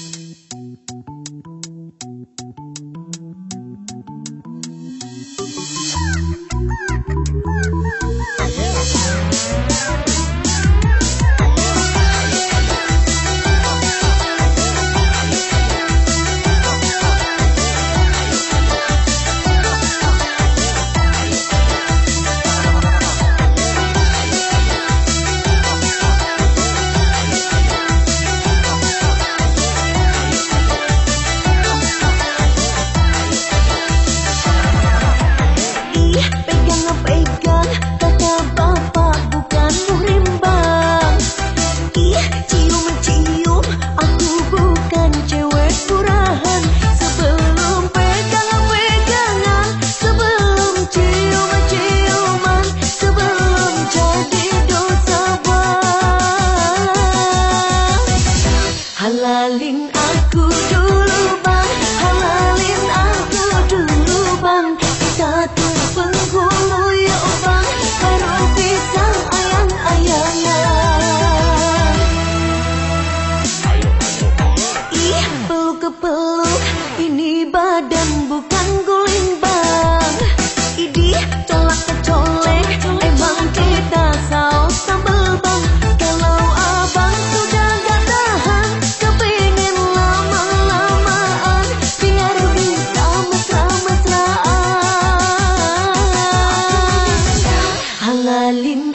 Halalin aku halin